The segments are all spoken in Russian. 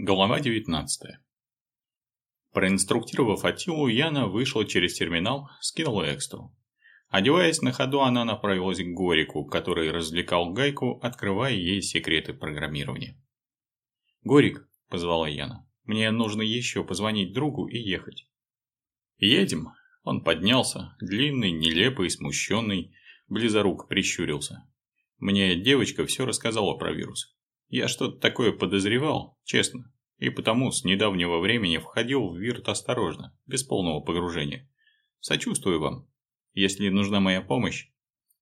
Глава 19. Проинструктировав Атилу, Яна вышла через терминал, скинула экстру. Одеваясь на ходу, она направилась к Горику, который развлекал Гайку, открывая ей секреты программирования. «Горик», – позвала Яна, – «мне нужно еще позвонить другу и ехать». «Едем». Он поднялся, длинный, нелепый, смущенный, близорук прищурился. Мне девочка все рассказала про вирус. Я что-то такое подозревал, честно, и потому с недавнего времени входил в вирт осторожно, без полного погружения. Сочувствую вам. Если нужна моя помощь...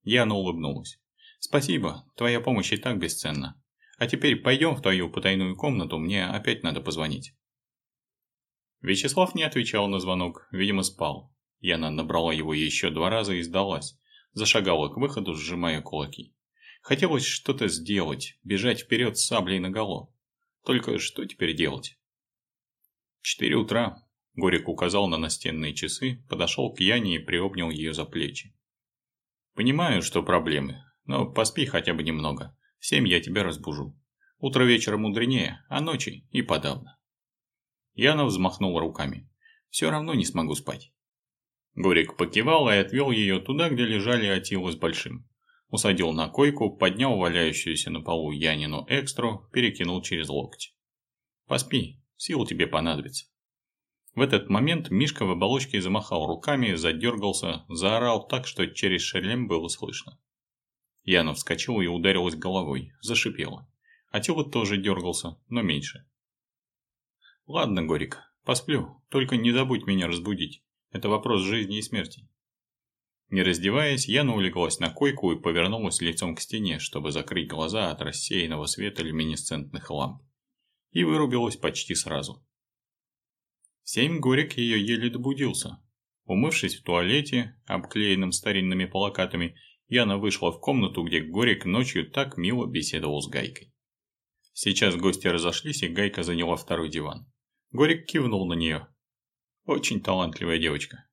Яна улыбнулась. Спасибо, твоя помощь и так бесценна. А теперь пойдем в твою потайную комнату, мне опять надо позвонить. Вячеслав не отвечал на звонок, видимо спал. Яна набрала его еще два раза и сдалась. Зашагала к выходу, сжимая кулаки. Хотелось что-то сделать, бежать вперед с саблей наголо. Только что теперь делать? Четыре утра. Горик указал на настенные часы, подошел к Яне и приобнял ее за плечи. Понимаю, что проблемы, но поспи хотя бы немного. В семь я тебя разбужу. Утро вечера мудренее, а ночи и подавно. Яна взмахнула руками. Все равно не смогу спать. Горик покивал и отвел ее туда, где лежали Атила с Большим усадил на койку, поднял валяющуюся на полу Янину экстру, перекинул через локоть. «Поспи, сил тебе понадобится». В этот момент Мишка в оболочке замахал руками, задергался, заорал так, что через шлем было слышно. Яна вскочила и ударилась головой, зашипела. А тело тоже дергался, но меньше. «Ладно, Горик, посплю, только не забудь меня разбудить. Это вопрос жизни и смерти». Не раздеваясь, Яна улеглась на койку и повернулась лицом к стене, чтобы закрыть глаза от рассеянного света люминесцентных ламп. И вырубилась почти сразу. семь горек ее еле добудился. Умывшись в туалете, обклеенном старинными плакатами, Яна вышла в комнату, где Горик ночью так мило беседовал с Гайкой. Сейчас гости разошлись, и Гайка заняла второй диван. Горик кивнул на нее. Очень талантливая девочка.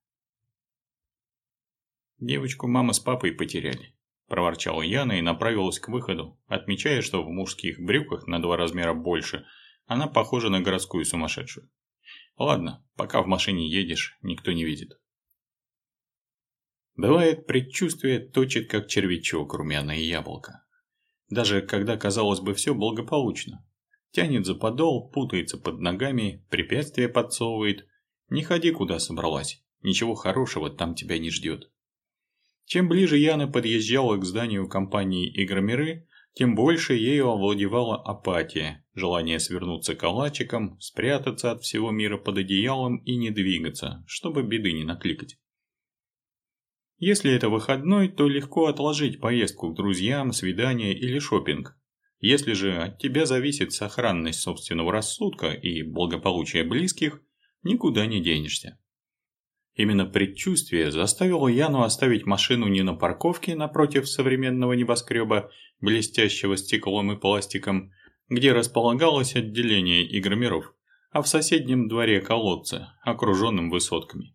Девочку мама с папой потеряли. Проворчала Яна и направилась к выходу, отмечая, что в мужских брюках на два размера больше она похожа на городскую сумасшедшую. Ладно, пока в машине едешь, никто не видит. Бывает, предчувствие точит, как червячок румяное яблоко. Даже когда, казалось бы, все благополучно. Тянет за подол, путается под ногами, препятствия подсовывает. Не ходи, куда собралась. Ничего хорошего там тебя не ждет. Чем ближе Яна подъезжала к зданию компании «Игромиры», тем больше ею овладевала апатия, желание свернуться калачиком, спрятаться от всего мира под одеялом и не двигаться, чтобы беды не накликать. Если это выходной, то легко отложить поездку к друзьям, свидание или шопинг. Если же от тебя зависит сохранность собственного рассудка и благополучие близких, никуда не денешься. Именно предчувствие заставило Яну оставить машину не на парковке напротив современного небоскреба, блестящего стеклом и пластиком, где располагалось отделение игромиров, а в соседнем дворе колодца, окруженном высотками.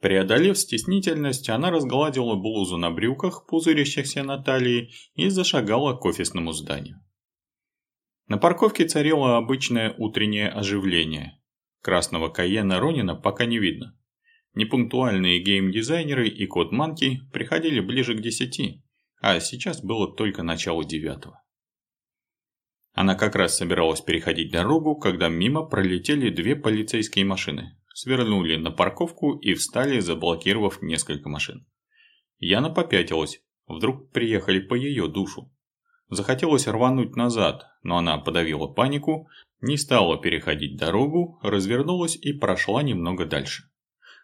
Преодолев стеснительность, она разгладила блузу на брюках, пузырящихся на талии, и зашагала к офисному зданию. На парковке царило обычное утреннее оживление. Красного Каена Ронина пока не видно. Непунктуальные геймдизайнеры и код Манки приходили ближе к десяти, а сейчас было только начало девятого. Она как раз собиралась переходить дорогу, когда мимо пролетели две полицейские машины, свернули на парковку и встали, заблокировав несколько машин. Яна попятилась, вдруг приехали по ее душу. Захотелось рвануть назад, но она подавила панику, не стала переходить дорогу, развернулась и прошла немного дальше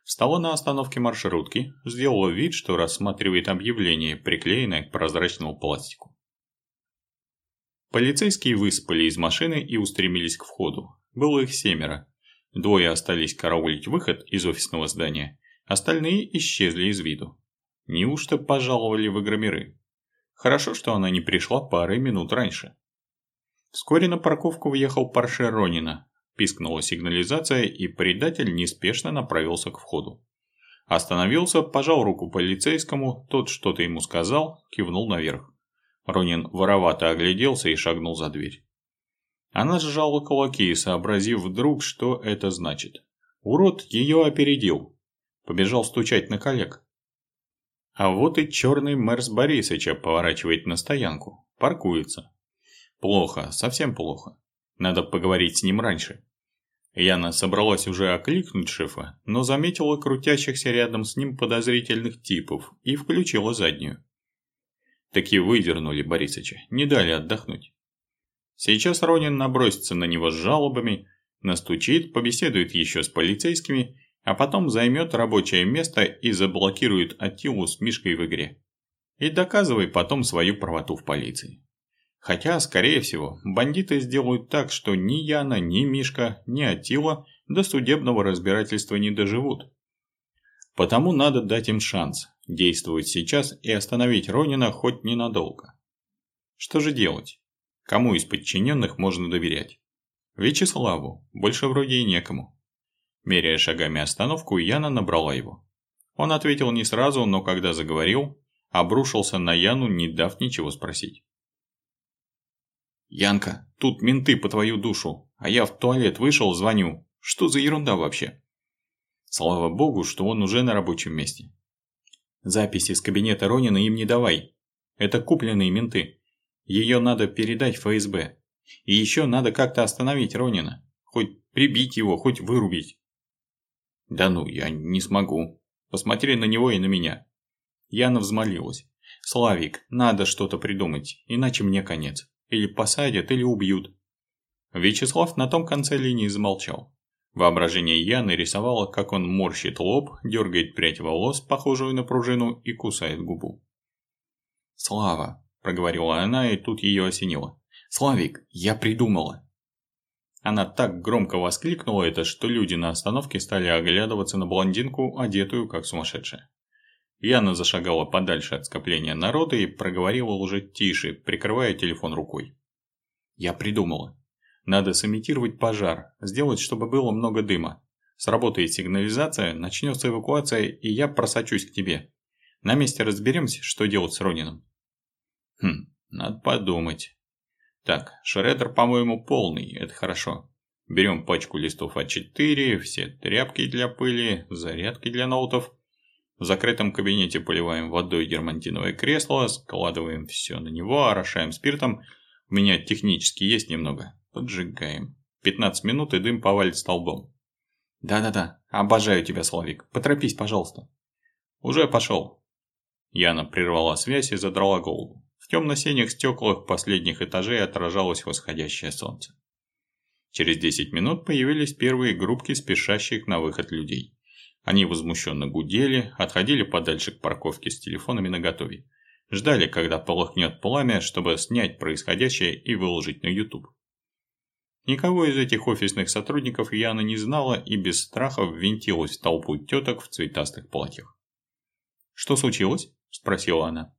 встала на остановке маршрутки, сделала вид, что рассматривает объявление, приклеенное к прозрачному пластику. Полицейские выспали из машины и устремились к входу. Было их семеро. Двое остались караулить выход из офисного здания, остальные исчезли из виду. Неужто пожаловали в игромиры? Хорошо, что она не пришла пары минут раньше. Вскоре на парковку въехал Порше Ронина, Пискнула сигнализация, и предатель неспешно направился к входу. Остановился, пожал руку полицейскому, тот что-то ему сказал, кивнул наверх. Ронин воровато огляделся и шагнул за дверь. Она сжала кулаки, сообразив вдруг, что это значит. Урод ее опередил. Побежал стучать на коллег. А вот и черный Мерс Борисыча поворачивает на стоянку. Паркуется. Плохо, совсем плохо. Надо поговорить с ним раньше. Яна собралась уже окликнуть шефа, но заметила крутящихся рядом с ним подозрительных типов и включила заднюю. Таки выдернули Борисыча, не дали отдохнуть. Сейчас Ронин набросится на него с жалобами, настучит, побеседует еще с полицейскими а потом займет рабочее место и заблокирует Атилу с Мишкой в игре. И доказывай потом свою правоту в полиции. Хотя, скорее всего, бандиты сделают так, что ни Яна, ни Мишка, ни Атила до судебного разбирательства не доживут. Потому надо дать им шанс действовать сейчас и остановить Ронина хоть ненадолго. Что же делать? Кому из подчиненных можно доверять? Вячеславу, больше вроде и некому. Меряя шагами остановку, Яна набрала его. Он ответил не сразу, но когда заговорил, обрушился на Яну, не дав ничего спросить. «Янка, тут менты по твою душу, а я в туалет вышел, звоню. Что за ерунда вообще?» Слава богу, что он уже на рабочем месте. Записи с кабинета Ронина им не давай. Это купленные менты. Ее надо передать ФСБ. И еще надо как-то остановить Ронина. Хоть прибить его, хоть вырубить. «Да ну, я не смогу. Посмотри на него и на меня». Яна взмолилась. «Славик, надо что-то придумать, иначе мне конец. Или посадят, или убьют». Вячеслав на том конце линии замолчал. Воображение Яны рисовало, как он морщит лоб, дергает прядь волос, похожую на пружину, и кусает губу. «Слава», – проговорила она, и тут ее осенило. «Славик, я придумала. Она так громко воскликнула это, что люди на остановке стали оглядываться на блондинку, одетую как сумасшедшая. Яна зашагала подальше от скопления народа и проговорила уже тише, прикрывая телефон рукой. «Я придумала. Надо сымитировать пожар, сделать, чтобы было много дыма. Сработает сигнализация, начнется эвакуация, и я просочусь к тебе. На месте разберемся, что делать с Ронином». «Хм, надо подумать». Так, шредер, по-моему, полный, это хорошо. Берем пачку листов А4, все тряпки для пыли, зарядки для ноутов. В закрытом кабинете поливаем водой дермантиновое кресло, складываем все на него, орошаем спиртом. У меня технически есть немного. Поджигаем. 15 минут и дым повалит столбом. Да-да-да, обожаю тебя, Славик. Поторопись, пожалуйста. Уже пошел. Яна прервала связь и задрала голову. В темно-синих стеклах последних этажей отражалось восходящее солнце. Через 10 минут появились первые группки спешащих на выход людей. Они возмущенно гудели, отходили подальше к парковке с телефонами наготове. Ждали, когда полыхнет пламя, чтобы снять происходящее и выложить на YouTube. Никого из этих офисных сотрудников Яна не знала и без страха ввинтилась в толпу теток в цветастых платьях. «Что случилось?» – спросила она.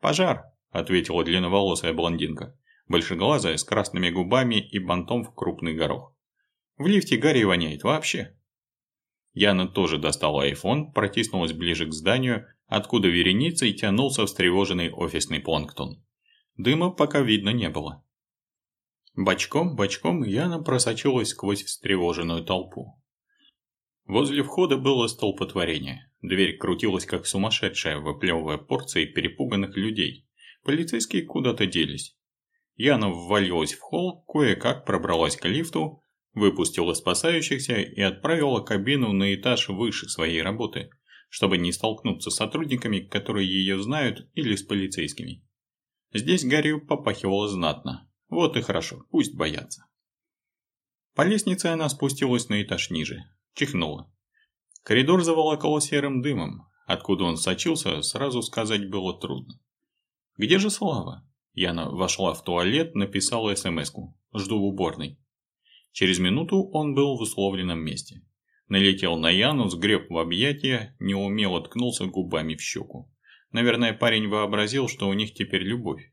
«Пожар», – ответила длинноволосая блондинка, большеглазая, с красными губами и бантом в крупный горох. «В лифте Гарри воняет вообще». Яна тоже достала айфон, протиснулась ближе к зданию, откуда вереницей тянулся встревоженный офисный планктон. Дыма пока видно не было. Бочком-бочком Яна просочилась сквозь встревоженную толпу. Возле входа было столпотворение. Дверь крутилась как сумасшедшая, выплевывая порции перепуганных людей. Полицейские куда-то делись. Яна ввалилась в холл, кое-как пробралась к лифту, выпустила спасающихся и отправила кабину на этаж выше своей работы, чтобы не столкнуться с сотрудниками, которые ее знают, или с полицейскими. Здесь Гарри попахивало знатно. Вот и хорошо, пусть боятся. По лестнице она спустилась на этаж ниже, чихнула. Коридор заволокало серым дымом. Откуда он сочился, сразу сказать было трудно. «Где же Слава?» Яна вошла в туалет, написала смс-ку. «Жду в уборной». Через минуту он был в условленном месте. Налетел на Яну, сгреб в объятия, неумело ткнулся губами в щеку. Наверное, парень вообразил, что у них теперь любовь.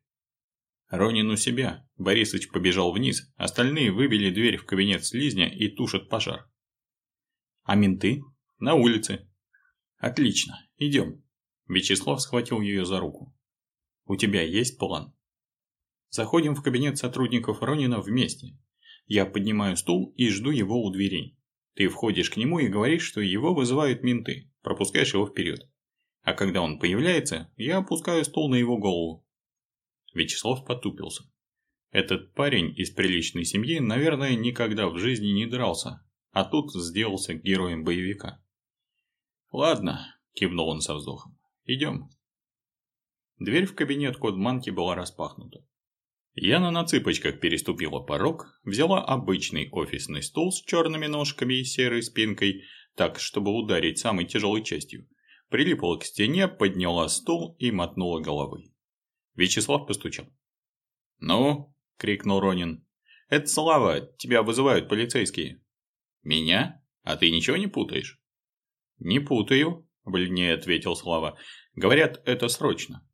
Ронин у себя. Борисыч побежал вниз, остальные выбили дверь в кабинет слизня и тушат пожар. А менты? На улице. Отлично, идем. Вячеслав схватил ее за руку. У тебя есть план? Заходим в кабинет сотрудников Ронина вместе. Я поднимаю стул и жду его у дверей. Ты входишь к нему и говоришь, что его вызывают менты, пропускаешь его вперед. А когда он появляется, я опускаю стул на его голову. Вячеслав потупился. Этот парень из приличной семьи, наверное, никогда в жизни не дрался, а тут сделался героем боевика. «Ладно», – кивнул он со вздохом, – «идем». Дверь в кабинет Кодманки была распахнута. Яна на цыпочках переступила порог, взяла обычный офисный стул с черными ножками и серой спинкой, так, чтобы ударить самой тяжелой частью, прилипла к стене, подняла стул и мотнула головой. Вячеслав постучал. «Ну?» – крикнул Ронин. «Это Слава, тебя вызывают полицейские». «Меня? А ты ничего не путаешь?» «Не путаю», – бледнее ответил Слава. «Говорят, это срочно».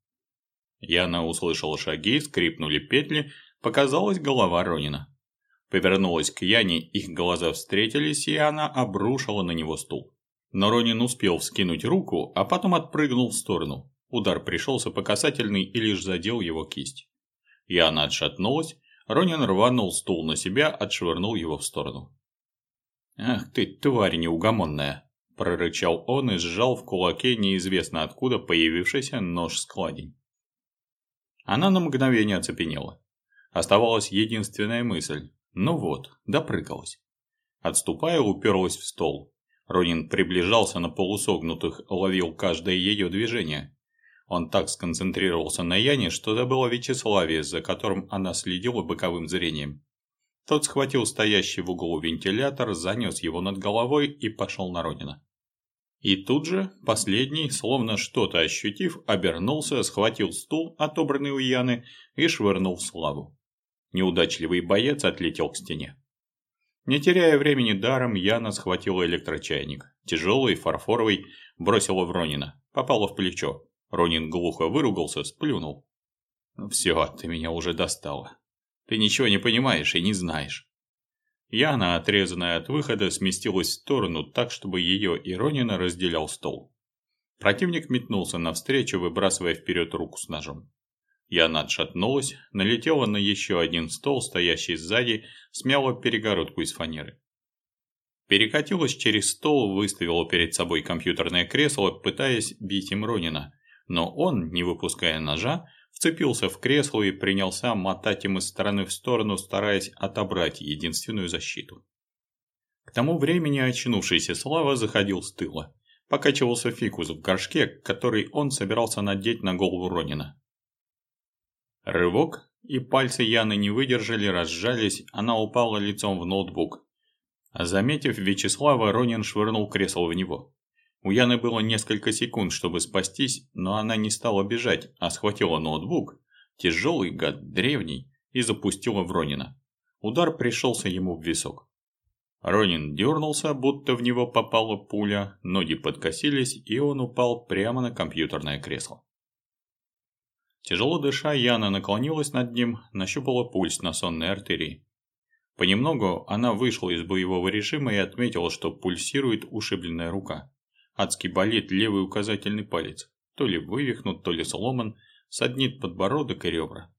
Яна услышала шаги, скрипнули петли, показалась голова Ронина. Повернулась к Яне, их глаза встретились, и она обрушила на него стул. Но Ронин успел вскинуть руку, а потом отпрыгнул в сторону. Удар пришелся по касательной и лишь задел его кисть. Яна отшатнулась, Ронин рванул стул на себя, отшвырнул его в сторону. «Ах ты, тварь неугомонная!» – прорычал он и сжал в кулаке неизвестно откуда появившийся нож-складень. Она на мгновение оцепенела. Оставалась единственная мысль. Ну вот, допрыгалась. Отступая, уперлась в стол. Ронин приближался на полусогнутых, ловил каждое ее движение. Он так сконцентрировался на Яне, что забыл о Вячеславе, за которым она следила боковым зрением. Тот схватил стоящий в углу вентилятор, занес его над головой и пошел на Ронина. И тут же последний, словно что-то ощутив, обернулся, схватил стул, отобранный у Яны, и швырнул в славу. Неудачливый боец отлетел к стене. Не теряя времени даром, Яна схватила электрочайник. Тяжелый, фарфоровый, бросила в Ронина. Попала в плечо. Ронин глухо выругался, сплюнул. «Ну все, ты меня уже достала. Ты ничего не понимаешь и не знаешь. Яна, отрезанная от выхода, сместилась в сторону так, чтобы ее и Ронина разделял стол. Противник метнулся навстречу, выбрасывая вперед руку с ножом. Яна отшатнулась, налетела на еще один стол, стоящий сзади, смяла перегородку из фанеры. Перекатилась через стол, выставила перед собой компьютерное кресло, пытаясь бить им Ронина, но он, не выпуская ножа, вцепился в кресло и принялся мотать им из стороны в сторону, стараясь отобрать единственную защиту. К тому времени очнувшийся Слава заходил с тыла. Покачивался фикус в горшке, который он собирался надеть на голову Ронина. Рывок, и пальцы Яны не выдержали, разжались, она упала лицом в ноутбук. Заметив Вячеслава, Ронин швырнул кресло в него. У Яны было несколько секунд, чтобы спастись, но она не стала бежать, а схватила ноутбук, тяжелый гад, древний, и запустила в Ронина. Удар пришелся ему в висок. Ронин дернулся, будто в него попала пуля, ноги подкосились, и он упал прямо на компьютерное кресло. Тяжело дыша, Яна наклонилась над ним, нащупала пульс на сонной артерии. Понемногу она вышла из боевого режима и отметила, что пульсирует ушибленная рука. Адски болит левый указательный палец. То ли вывихнут, то ли сломан, саднит подбородок и ребра.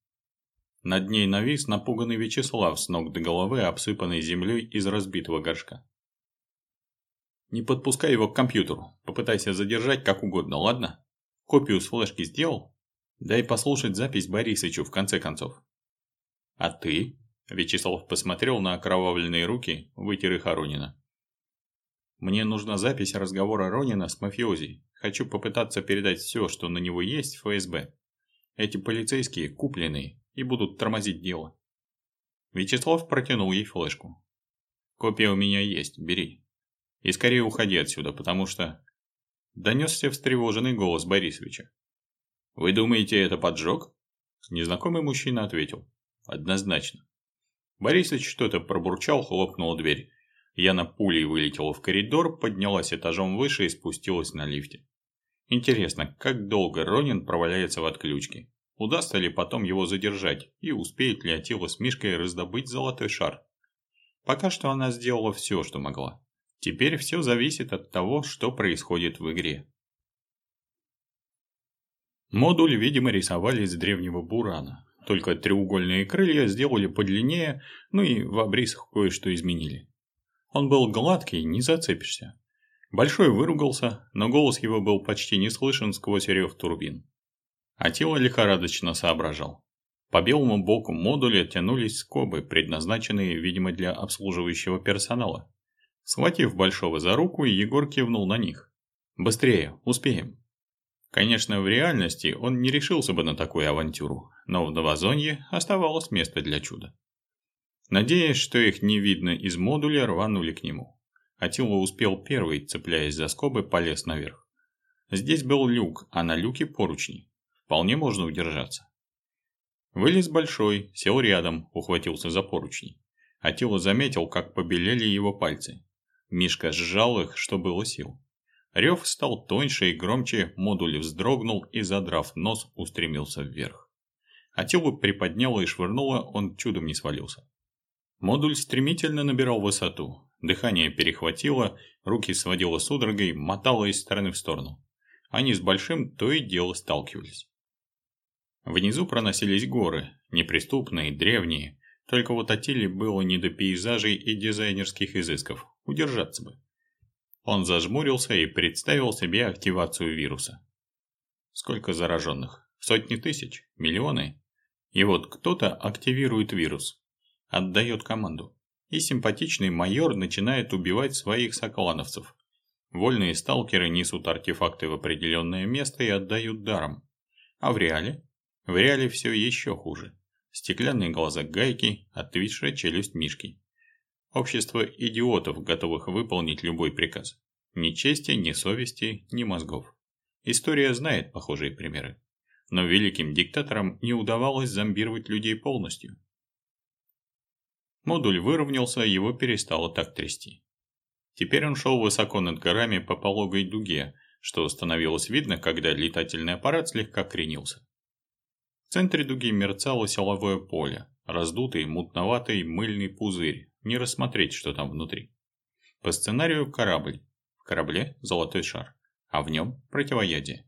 Над ней навис напуганный Вячеслав с ног до головы, обсыпанный землей из разбитого горшка. Не подпускай его к компьютеру, попытайся задержать как угодно, ладно? Копию с флешки сделал? Дай послушать запись Борисычу в конце концов. А ты? Вячеслав посмотрел на окровавленные руки, вытер их Аронина. Мне нужна запись разговора Ронина с мафиози. Хочу попытаться передать все, что на него есть в ФСБ. Эти полицейские купленные и будут тормозить дело. Вячеслав протянул ей флешку. Копия у меня есть, бери. И скорее уходи отсюда, потому что... Донесся встревоженный голос Борисовича. «Вы думаете, это поджог?» Незнакомый мужчина ответил. «Однозначно». Борисович что-то пробурчал, хлопнула дверь. Яна пулей вылетела в коридор, поднялась этажом выше и спустилась на лифте. Интересно, как долго Ронин проваляется в отключке? Удастся ли потом его задержать и успеет ли Атила с Мишкой раздобыть золотой шар? Пока что она сделала все, что могла. Теперь все зависит от того, что происходит в игре. Модуль, видимо, рисовали из древнего бурана. только треугольные крылья сделали подлиннее, ну и в обрисах кое-что изменили. Он был гладкий, не зацепишься. Большой выругался, но голос его был почти не слышен сквозь рев турбин. А тело лихорадочно соображал. По белому боку модуля тянулись скобы, предназначенные, видимо, для обслуживающего персонала. Схватив Большого за руку, Егор кивнул на них. «Быстрее, успеем». Конечно, в реальности он не решился бы на такую авантюру, но в Новозонье оставалось место для чуда. Надеясь, что их не видно из модуля, рванули к нему. Атила успел первый, цепляясь за скобы, полез наверх. Здесь был люк, а на люке поручни. Вполне можно удержаться. Вылез большой, сел рядом, ухватился за поручни. Атила заметил, как побелели его пальцы. Мишка сжал их, что было сил. Рев стал тоньше и громче, модуль вздрогнул и, задрав нос, устремился вверх. Атилу приподняло и швырнуло, он чудом не свалился. Модуль стремительно набирал высоту. Дыхание перехватило, руки сводило судорогой, мотало из стороны в сторону. Они с Большим то и дело сталкивались. Внизу проносились горы, неприступные, древние, только вот Атиле было не до пейзажей и дизайнерских изысков, удержаться бы. Он зажмурился и представил себе активацию вируса. Сколько зараженных? Сотни тысяч? Миллионы? И вот кто-то активирует вирус, отдает команду, и симпатичный майор начинает убивать своих соклановцев. Вольные сталкеры несут артефакты в определенное место и отдают даром. А в реале? В реале все еще хуже. Стеклянные глаза гайки, отвисшая челюсть мишки. Общество идиотов, готовых выполнить любой приказ. Ни чести, ни совести, ни мозгов. История знает похожие примеры. Но великим диктаторам не удавалось зомбировать людей полностью. Модуль выровнялся, его перестало так трясти. Теперь он шел высоко над горами по пологой дуге, что становилось видно, когда летательный аппарат слегка кренился. В центре дуги мерцало силовое поле, раздутый, мутноватый, мыльный пузырь, не рассмотреть, что там внутри. По сценарию корабль. В корабле золотой шар, а в нем противоядие.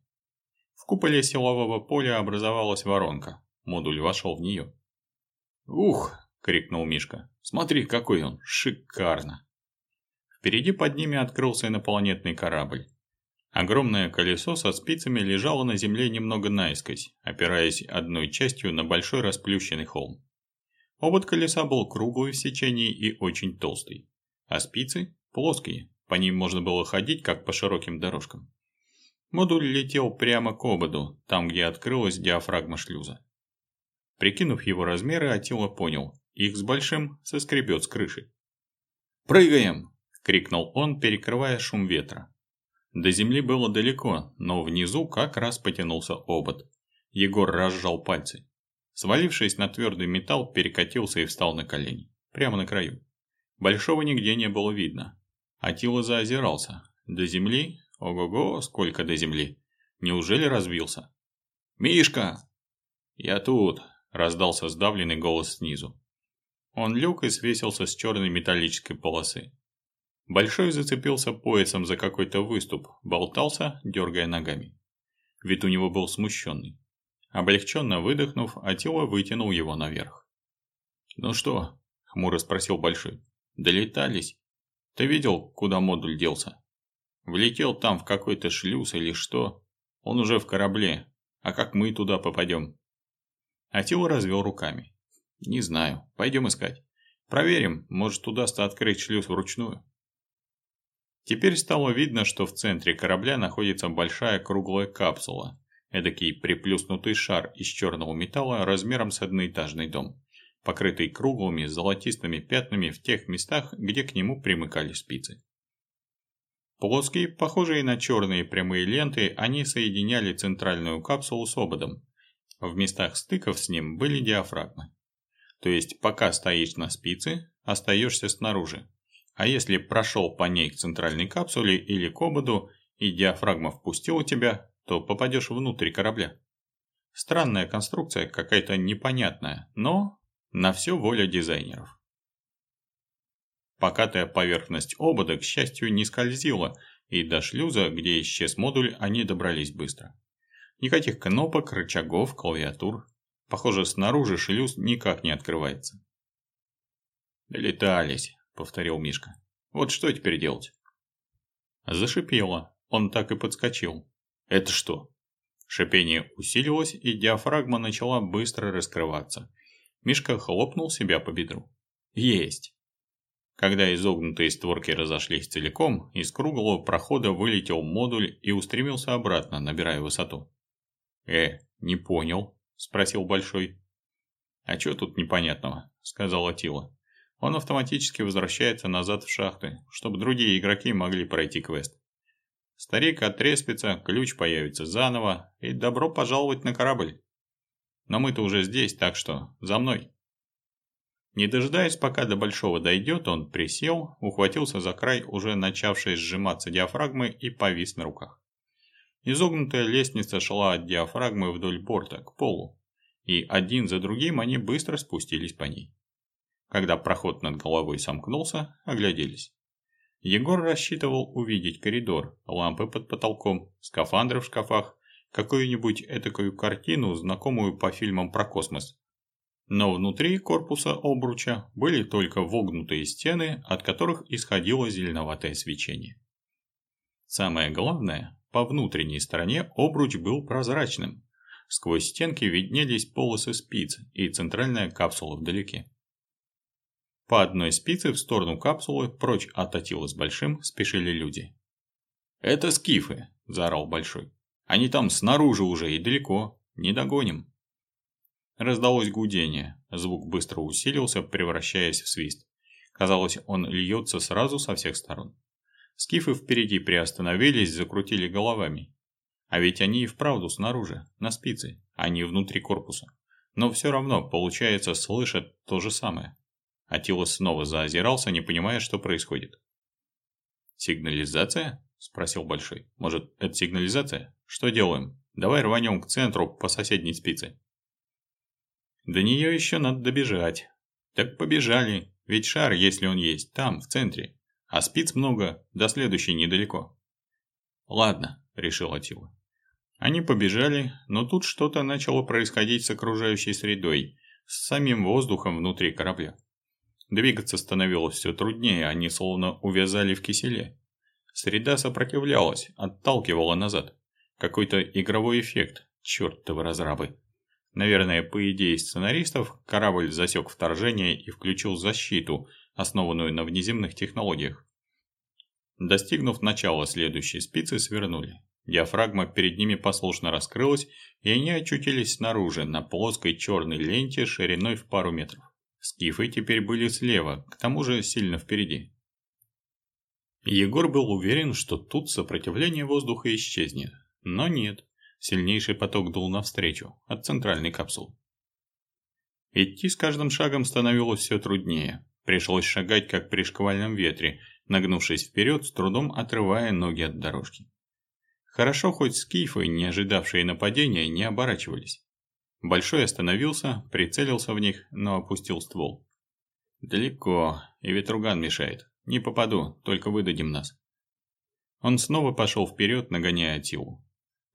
В куполе силового поля образовалась воронка. Модуль вошел в нее. «Ух!» – крикнул Мишка. «Смотри, какой он! Шикарно!» Впереди под ними открылся инопланетный корабль. Огромное колесо со спицами лежало на земле немного наискось, опираясь одной частью на большой расплющенный холм. Обод колеса был круглый в сечении и очень толстый, а спицы – плоские, по ним можно было ходить, как по широким дорожкам. Модуль летел прямо к ободу, там, где открылась диафрагма шлюза. Прикинув его размеры, Атила понял, их с большим соскребет с крыши. «Прыгаем!» – крикнул он, перекрывая шум ветра. До земли было далеко, но внизу как раз потянулся обод. Егор разжал пальцы. Свалившись на твердый металл, перекатился и встал на колени. Прямо на краю. Большого нигде не было видно. Атила заозирался. До земли? Ого-го, сколько до земли. Неужели разбился? «Мишка!» «Я тут!» – раздался сдавленный голос снизу. Он лег и свесился с черной металлической полосы. Большой зацепился поясом за какой-то выступ, болтался, дергая ногами. Вид у него был смущенный. Облегченно выдохнув, Атила вытянул его наверх. «Ну что?» – хмуро спросил Большой. «Долетались? Ты видел, куда модуль делся? Влетел там в какой-то шлюз или что? Он уже в корабле. А как мы туда попадем?» Атила развел руками. «Не знаю. Пойдем искать. Проверим, может удастся открыть шлюз вручную». Теперь стало видно, что в центре корабля находится большая круглая капсула, Эдакий приплюснутый шар из черного металла размером с одноэтажный дом, покрытый круглыми золотистыми пятнами в тех местах, где к нему примыкали спицы. Плоские, похожие на черные прямые ленты, они соединяли центральную капсулу с ободом. В местах стыков с ним были диафрагмы. То есть, пока стоишь на спице, остаешься снаружи. А если прошел по ней к центральной капсуле или к ободу, и диафрагма впустила тебя, то попадешь внутрь корабля. Странная конструкция, какая-то непонятная, но на все воля дизайнеров. Покатая поверхность обода, к счастью, не скользила, и до шлюза, где исчез модуль, они добрались быстро. Никаких кнопок, рычагов, клавиатур. Похоже, снаружи шлюз никак не открывается. «Летались», — повторил Мишка. «Вот что теперь делать?» Зашипело. Он так и подскочил. «Это что?» Шипение усилилось, и диафрагма начала быстро раскрываться. Мишка хлопнул себя по бедру. «Есть!» Когда изогнутые створки разошлись целиком, из круглого прохода вылетел модуль и устремился обратно, набирая высоту. «Э, не понял», – спросил Большой. «А что тут непонятного?» – сказал Атила. «Он автоматически возвращается назад в шахты, чтобы другие игроки могли пройти квест. Старик отреспится, ключ появится заново, и добро пожаловать на корабль. Но мы-то уже здесь, так что за мной». Не дожидаясь, пока до Большого дойдет, он присел, ухватился за край уже начавшей сжиматься диафрагмы и повис на руках. Изогнутая лестница шла от диафрагмы вдоль борта, к полу, и один за другим они быстро спустились по ней. Когда проход над головой сомкнулся, огляделись. Егор рассчитывал увидеть коридор, лампы под потолком, скафандры в шкафах, какую-нибудь этакую картину, знакомую по фильмам про космос. Но внутри корпуса обруча были только вогнутые стены, от которых исходило зеленоватое свечение. Самое главное, по внутренней стороне обруч был прозрачным. Сквозь стенки виднелись полосы спиц и центральная капсула вдалеке. По одной спице в сторону капсулы, прочь от Атила с Большим, спешили люди. «Это скифы!» – заорал Большой. «Они там снаружи уже и далеко. Не догоним!» Раздалось гудение. Звук быстро усилился, превращаясь в свист. Казалось, он льется сразу со всех сторон. Скифы впереди приостановились, закрутили головами. А ведь они и вправду снаружи, на спице, а не внутри корпуса. Но все равно, получается, слышат то же самое. Атилос снова заозирался, не понимая, что происходит. «Сигнализация?» – спросил Большой. «Может, это сигнализация? Что делаем? Давай рванем к центру по соседней спице». «До нее еще надо добежать». «Так побежали, ведь шар, если он есть, там, в центре. А спиц много, до следующей недалеко. Ладно, решил Атила. Они побежали, но тут что-то начало происходить с окружающей средой, с самим воздухом внутри корабля. Двигаться становилось все труднее, они словно увязали в киселе. Среда сопротивлялась, отталкивала назад. Какой-то игровой эффект, чертовы разрабы. Наверное, по идее сценаристов, корабль засек вторжение и включил защиту, основанную на внеземных технологиях. Достигнув начала следующей спицы, свернули. Диафрагма перед ними послушно раскрылась, и они очутились снаружи, на плоской черной ленте шириной в пару метров. Скифы теперь были слева, к тому же сильно впереди. Егор был уверен, что тут сопротивление воздуха исчезнет, но нет. Сильнейший поток дул навстречу, от центральной капсулы. Идти с каждым шагом становилось все труднее. Пришлось шагать, как при шквальном ветре, нагнувшись вперед, с трудом отрывая ноги от дорожки. Хорошо, хоть скифы, не ожидавшие нападения, не оборачивались. Большой остановился, прицелился в них, но опустил ствол. «Далеко, и ветруган мешает. Не попаду, только выдадим нас». Он снова пошел вперед, нагоняя Атилу.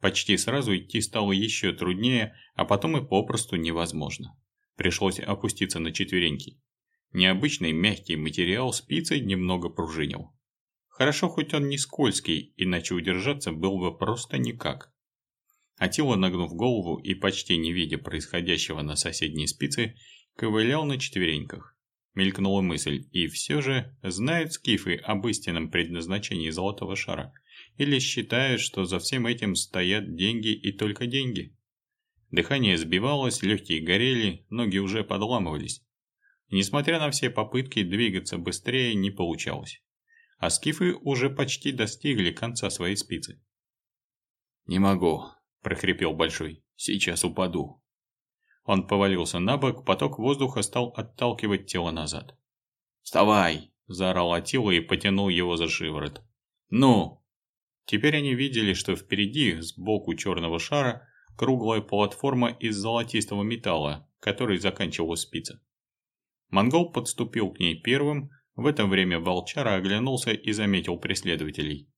Почти сразу идти стало еще труднее, а потом и попросту невозможно. Пришлось опуститься на четвереньки. Необычный мягкий материал спицы немного пружинил. Хорошо, хоть он не скользкий, иначе удержаться было бы просто никак. Атила, нагнув голову и почти не видя происходящего на соседней спице, ковылял на четвереньках. Мелькнула мысль, и все же знают скифы об истинном предназначении золотого шара, или считают, что за всем этим стоят деньги и только деньги. Дыхание сбивалось, легкие горели, ноги уже подламывались. Несмотря на все попытки двигаться быстрее не получалось. А скифы уже почти достигли конца своей спицы. «Не могу», – прохрипел Большой. «Сейчас упаду». Он повалился на бок, поток воздуха стал отталкивать тело назад. «Вставай!» – заорал Атила и потянул его за шиворот. «Ну!» Теперь они видели, что впереди, сбоку черного шара, круглая платформа из золотистого металла, который заканчивала спица. Монгол подступил к ней первым, в это время волчара оглянулся и заметил преследователей.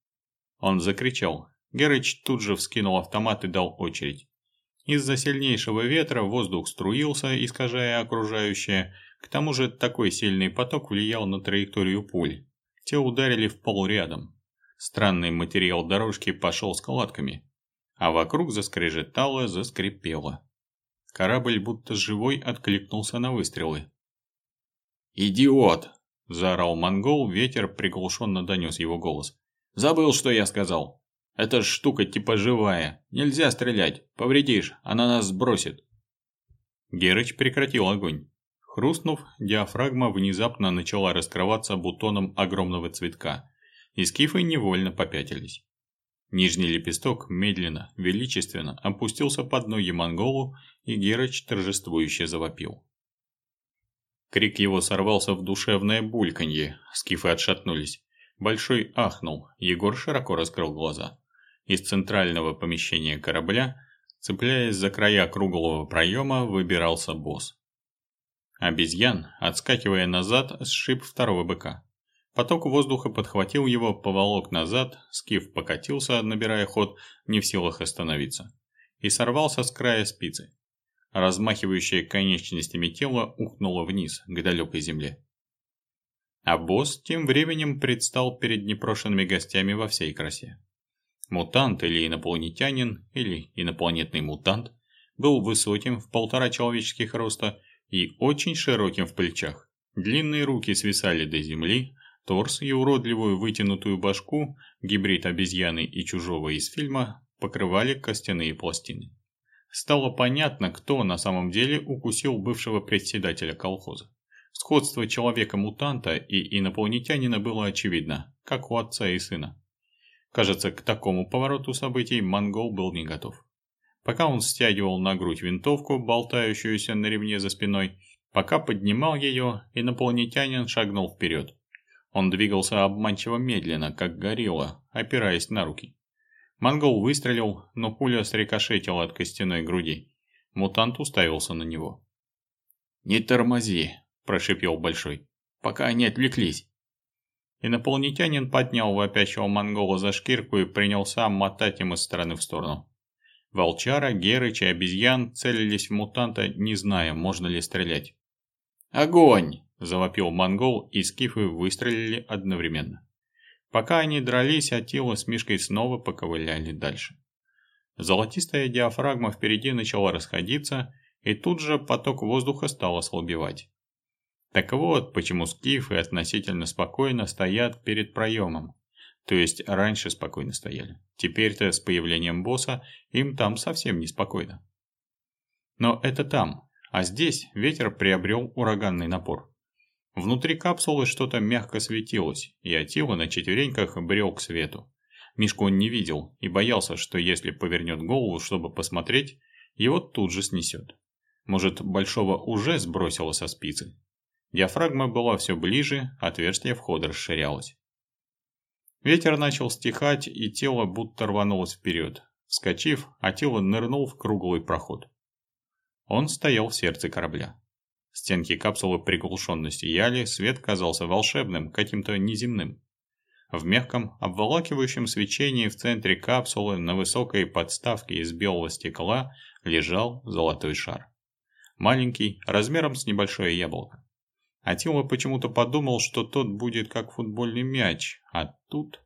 Он закричал. Герыч тут же вскинул автомат и дал очередь. Из-за сильнейшего ветра воздух струился, искажая окружающее, к тому же такой сильный поток влиял на траекторию пуль. Те ударили в пол рядом. Странный материал дорожки пошел складками, а вокруг заскрежетало, заскрипело. Корабль будто живой откликнулся на выстрелы. «Идиот!» – заорал монгол, ветер приглушенно донес его голос. «Забыл, что я сказал. Эта штука типа живая. Нельзя стрелять. Повредишь, она нас сбросит». Герыч прекратил огонь. Хрустнув, диафрагма внезапно начала раскрываться бутоном огромного цветка, и скифы невольно попятились. Нижний лепесток медленно, величественно опустился под ноги монголу, и Герыч торжествующе завопил. Крик его сорвался в душевное бульканье, скифы отшатнулись. Большой ахнул, Егор широко раскрыл глаза. Из центрального помещения корабля, цепляясь за края круглого проема, выбирался босс. Обезьян, отскакивая назад, сшиб второго быка. Поток воздуха подхватил его, поволок назад, скиф покатился, набирая ход, не в силах остановиться. И сорвался с края спицы размахивающее конечностями тело ухнуло вниз, к далекой земле. А босс тем временем предстал перед непрошенными гостями во всей красе. Мутант или инопланетянин, или инопланетный мутант, был высоким в полтора человеческих роста и очень широким в плечах. Длинные руки свисали до земли, торс и уродливую вытянутую башку, гибрид обезьяны и чужого из фильма, покрывали костяные пластины. Стало понятно, кто на самом деле укусил бывшего председателя колхоза. Сходство человека-мутанта и инопланетянина было очевидно, как у отца и сына. Кажется, к такому повороту событий монгол был не готов. Пока он стягивал на грудь винтовку, болтающуюся на ремне за спиной, пока поднимал ее, инопланетянин шагнул вперед. Он двигался обманчиво медленно, как горилла, опираясь на руки. Монгол выстрелил, но пуля срикошетила от костяной груди. Мутант уставился на него. «Не тормози», – прошипел Большой, – «пока они отвлеклись». Инопланетянин поднял вопящего монгола за шкирку и принялся мотать им из стороны в сторону. Волчара, Герыч и обезьян целились в мутанта, не зная, можно ли стрелять. «Огонь!» – завопил монгол, и скифы выстрелили одновременно. Пока они дрались, Атила с Мишкой снова поковыляли дальше. Золотистая диафрагма впереди начала расходиться, и тут же поток воздуха стал ослабевать. Так вот, почему скифы относительно спокойно стоят перед проемом. То есть раньше спокойно стояли. Теперь-то с появлением босса им там совсем неспокойно. Но это там, а здесь ветер приобрел ураганный напор. Внутри капсулы что-то мягко светилось, и Атила на четвереньках брел к свету. Мишку он не видел и боялся, что если повернет голову, чтобы посмотреть, его тут же снесет. Может, Большого уже сбросило со спицы? Диафрагма была все ближе, отверстие входа расширялось. Ветер начал стихать, и тело будто рванулось вперед. Вскочив, Атила нырнул в круглый проход. Он стоял в сердце корабля. Стенки капсулы приглушенно сияли, свет казался волшебным, каким-то неземным. В мягком, обволакивающем свечении в центре капсулы на высокой подставке из белого стекла лежал золотой шар. Маленький, размером с небольшое яблоко. Атила почему-то подумал, что тот будет как футбольный мяч, а тут...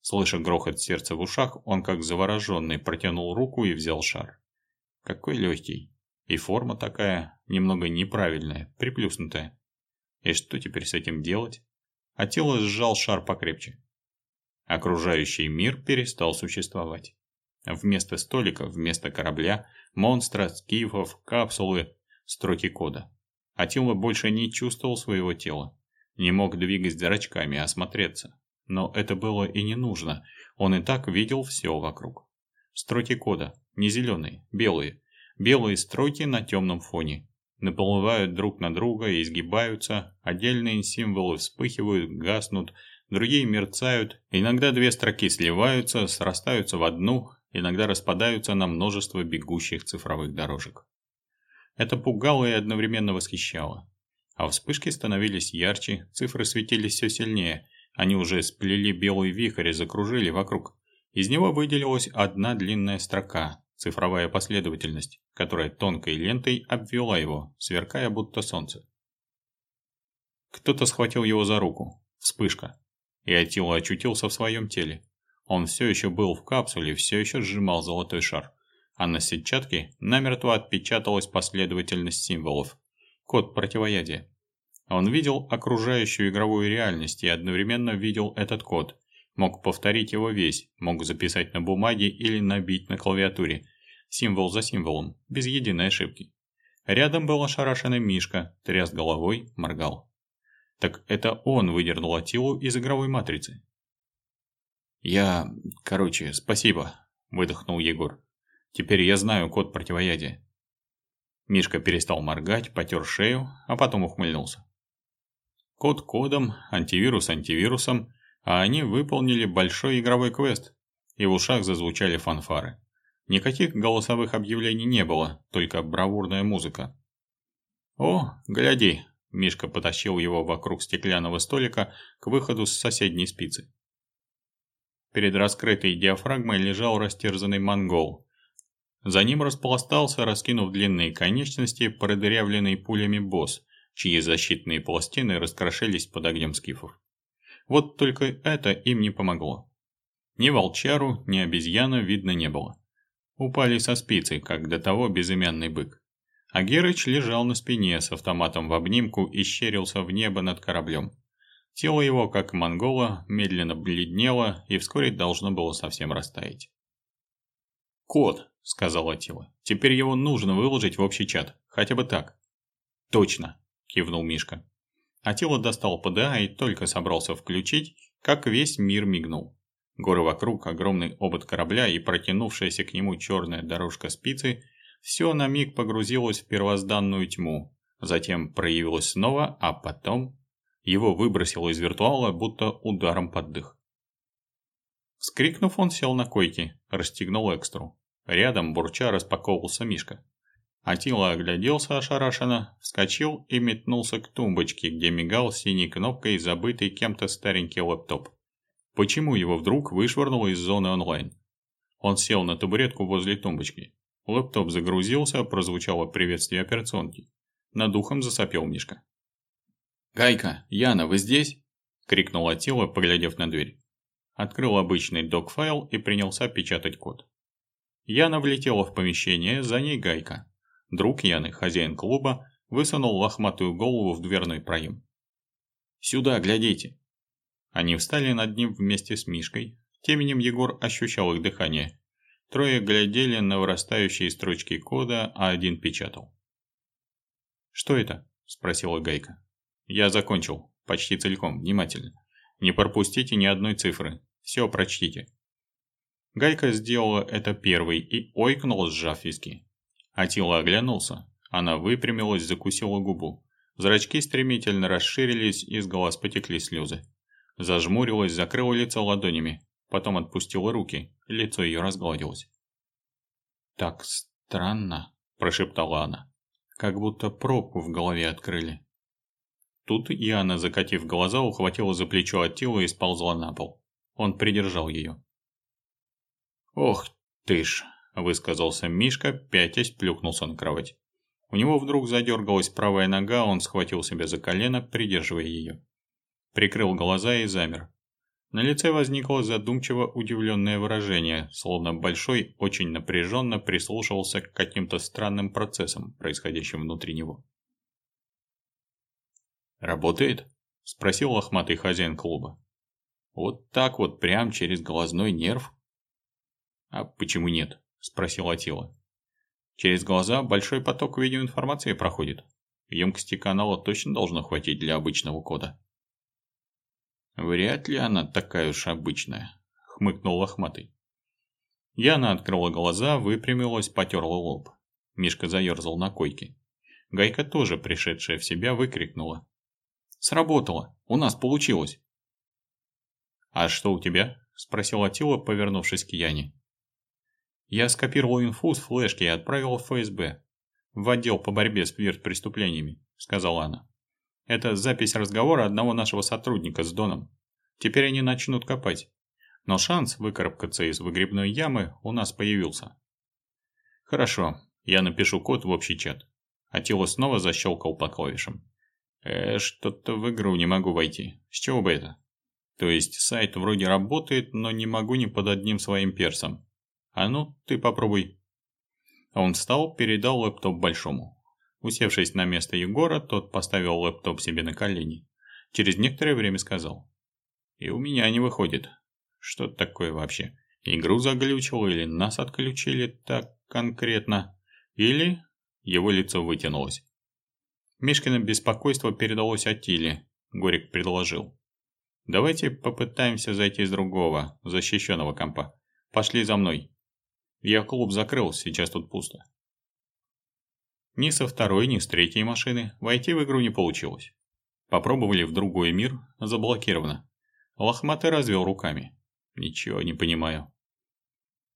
Слыша грохот сердца в ушах, он как завороженный протянул руку и взял шар. Какой легкий, и форма такая, немного неправильная, приплюснутая. И что теперь с этим делать? А тело сжал шар покрепче. Окружающий мир перестал существовать. Вместо столика, вместо корабля, монстра, скифов, капсулы, строки кода. Атила больше не чувствовал своего тела. Не мог двигать зрачками, осмотреться. Но это было и не нужно. Он и так видел все вокруг. Строки кода. Не зеленые, белые. Белые строки на темном фоне. Наплывают друг на друга и изгибаются, отдельные символы вспыхивают, гаснут, другие мерцают, иногда две строки сливаются, срастаются в одну, иногда распадаются на множество бегущих цифровых дорожек. Это пугало и одновременно восхищало. А вспышки становились ярче, цифры светились все сильнее, они уже сплели белый вихрь и закружили вокруг. Из него выделилась одна длинная строка, цифровая последовательность, которая тонкой лентой обвела его, сверкая будто солнце. Кто-то схватил его за руку. Вспышка. И Атила очутился в своем теле. Он все еще был в капсуле, все еще сжимал золотой шар. А на сетчатке намертво отпечаталась последовательность символов. Код противоядия. Он видел окружающую игровую реальность и одновременно видел этот код. Мог повторить его весь, мог записать на бумаге или набить на клавиатуре. Символ за символом, без единой ошибки. Рядом был ошарашенный Мишка, тряс головой, моргал. Так это он выдернул Атилу из игровой матрицы. «Я... короче, спасибо», – выдохнул Егор. «Теперь я знаю код противоядия». Мишка перестал моргать, потер шею, а потом ухмыльнулся. Код кодом, антивирус антивирусом, а они выполнили большой игровой квест, и в ушах зазвучали фанфары. Никаких голосовых объявлений не было, только бравурная музыка. «О, гляди!» – Мишка потащил его вокруг стеклянного столика к выходу с соседней спицы. Перед раскрытой диафрагмой лежал растерзанный монгол. За ним распластался, раскинув длинные конечности, продырявленный пулями босс, чьи защитные пластины раскрошились под огнем скифов. Вот только это им не помогло. Ни волчару, ни обезьяну видно не было. Упали со спицы, как до того безымянный бык. А Герыч лежал на спине с автоматом в обнимку и щерился в небо над кораблем. Тело его, как монгола, медленно бледнело и вскоре должно было совсем растаять. «Кот», — сказал Атила, — «теперь его нужно выложить в общий чат, хотя бы так». «Точно», кивнул Мишка. Атила достал ПДА и только собрался включить, как весь мир мигнул. Горы вокруг, огромный обод корабля и протянувшаяся к нему черная дорожка спицы, все на миг погрузилось в первозданную тьму, затем проявилось снова, а потом его выбросило из виртуала, будто ударом под дых. Вскрикнув, он сел на койке, расстегнул экстру. Рядом, бурча, распаковывался Мишка. Атила огляделся ошарашенно, вскочил и метнулся к тумбочке, где мигал синей кнопкой забытый кем-то старенький лэптоп. Почему его вдруг вышвырнуло из зоны онлайн? Он сел на табуретку возле тумбочки. Лэптоп загрузился, прозвучало приветствие операционки. Над ухом засопел Мишка. «Гайка, Яна, вы здесь?» – крикнул Атила, поглядев на дверь. Открыл обычный док-файл и принялся печатать код. Яна влетела в помещение, за ней Гайка. Друг Яны, хозяин клуба, высунул лохматую голову в дверной проем. «Сюда, глядите!» Они встали над ним вместе с Мишкой. Теменем Егор ощущал их дыхание. Трое глядели на вырастающие строчки кода, а один печатал. «Что это?» – спросила Гайка. «Я закончил. Почти целиком. Внимательно. Не пропустите ни одной цифры. Все прочтите». Гайка сделала это первой и ойкнула, сжав виски. Атила оглянулся. Она выпрямилась, закусила губу. Зрачки стремительно расширились, из глаз потекли слезы. Зажмурилась, закрыла лицо ладонями. Потом отпустила руки, лицо ее разгладилось. «Так странно», – прошептала она. «Как будто пробку в голове открыли». Тут Яна, закатив глаза, ухватила за плечо Атила и сползла на пол. Он придержал ее. «Ох ты ж!» Высказался Мишка, пятясь плюхнулся на кровать. У него вдруг задергалась правая нога, он схватил себя за колено, придерживая ее. Прикрыл глаза и замер. На лице возникло задумчиво удивленное выражение, словно Большой очень напряженно прислушивался к каким-то странным процессам, происходящим внутри него. «Работает?» – спросил лохматый хозяин клуба. «Вот так вот, прям через глазной нерв?» «А почему нет?» – спросил Атила. «Через глаза большой поток видеоинформации проходит. Емкости канала точно должно хватить для обычного кода». «Вряд ли она такая уж обычная», – хмыкнул лохматый. Яна открыла глаза, выпрямилась, потерла лоб. Мишка заерзал на койке. Гайка тоже, пришедшая в себя, выкрикнула. «Сработало! У нас получилось!» «А что у тебя?» – спросил Атила, повернувшись к Яне. Я скопировал инфу с флешки и отправил в ФСБ. В отдел по борьбе с преступлениями, сказала она. Это запись разговора одного нашего сотрудника с Доном. Теперь они начнут копать. Но шанс выкарабкаться из выгребной ямы у нас появился. Хорошо, я напишу код в общий чат. Атила снова защелкал по клавишам. Э, что-то в игру не могу войти. С чего бы это? То есть сайт вроде работает, но не могу ни под одним своим персом. А ну, ты попробуй. Он встал, передал лэптоп Большому. Усевшись на место Егора, тот поставил лэптоп себе на колени. Через некоторое время сказал. И у меня не выходит. Что такое вообще? Игру заглючило или нас отключили так конкретно? Или его лицо вытянулось. Мишкино беспокойство передалось Атиле. Горик предложил. Давайте попытаемся зайти с другого, защищенного компа. Пошли за мной. Я клуб закрыл, сейчас тут пусто. Ни со второй, ни с третьей машины войти в игру не получилось. Попробовали в другой мир, заблокировано. Лохматый развел руками. Ничего не понимаю.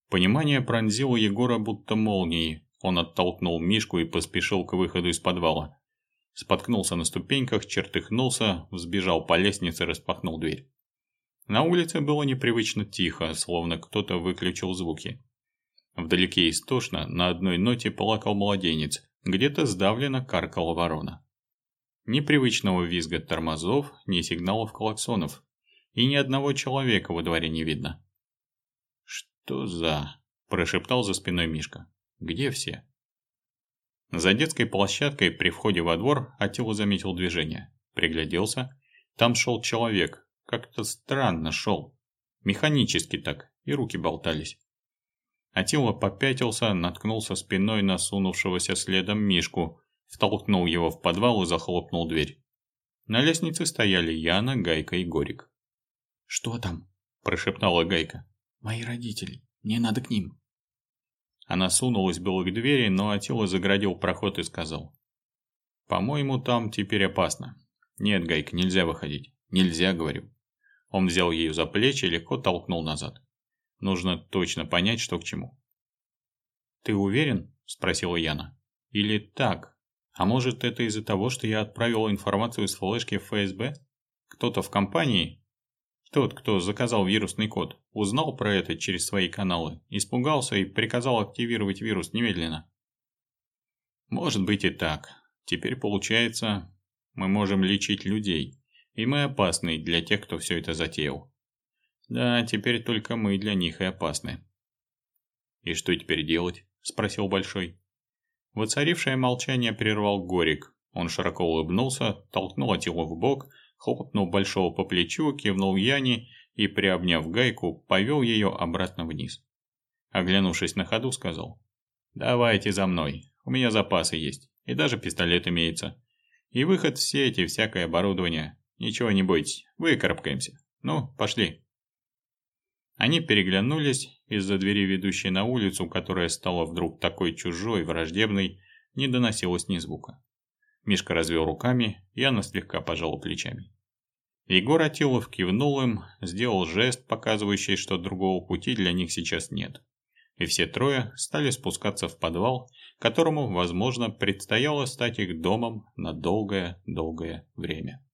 Понимание пронзило Егора будто молнией. Он оттолкнул Мишку и поспешил к выходу из подвала. Споткнулся на ступеньках, чертыхнулся, взбежал по лестнице, распахнул дверь. На улице было непривычно тихо, словно кто-то выключил звуки. Вдалеке истошно на одной ноте плакал младенец, где-то сдавленно каркала ворона. Ни привычного визга тормозов, ни сигналов клаксонов. И ни одного человека во дворе не видно. «Что за...» – прошептал за спиной Мишка. «Где все?» За детской площадкой при входе во двор Атила заметил движение. Пригляделся. Там шел человек. Как-то странно шел. Механически так. И руки болтались. Атила попятился, наткнулся спиной на сунувшегося следом Мишку, втолкнул его в подвал и захлопнул дверь. На лестнице стояли Яна, Гайка и Горик. «Что там?» – прошептала Гайка. «Мои родители. Мне надо к ним». Она сунулась было к двери, но Атила заградил проход и сказал. «По-моему, там теперь опасно. Нет, Гайка, нельзя выходить. Нельзя, говорю». Он взял ее за плечи и легко толкнул назад. Нужно точно понять, что к чему. «Ты уверен?» – спросила Яна. «Или так? А может, это из-за того, что я отправила информацию из флешки в ФСБ? Кто-то в компании, тот, кто заказал вирусный код, узнал про это через свои каналы, испугался и приказал активировать вирус немедленно. Может быть и так. Теперь получается, мы можем лечить людей, и мы опасны для тех, кто все это затеял. Да, теперь только мы для них и опасны. «И что теперь делать?» – спросил Большой. Воцарившее молчание прервал Горик. Он широко улыбнулся, толкнул Атилу в бок, хлопнул Большого по плечу, кивнул Яне и, приобняв гайку, повел ее обратно вниз. Оглянувшись на ходу, сказал. «Давайте за мной, у меня запасы есть, и даже пистолет имеется. И выход в сеть и всякое оборудование. Ничего не бойтесь, выкарабкаемся. Ну, пошли». Они переглянулись, из-за двери, ведущей на улицу, которая стала вдруг такой чужой, враждебной, не доносилось ни звука. Мишка развел руками, Яна слегка пожала плечами. Егор Атилов кивнул им, сделал жест, показывающий, что другого пути для них сейчас нет. И все трое стали спускаться в подвал, которому, возможно, предстояло стать их домом на долгое-долгое время.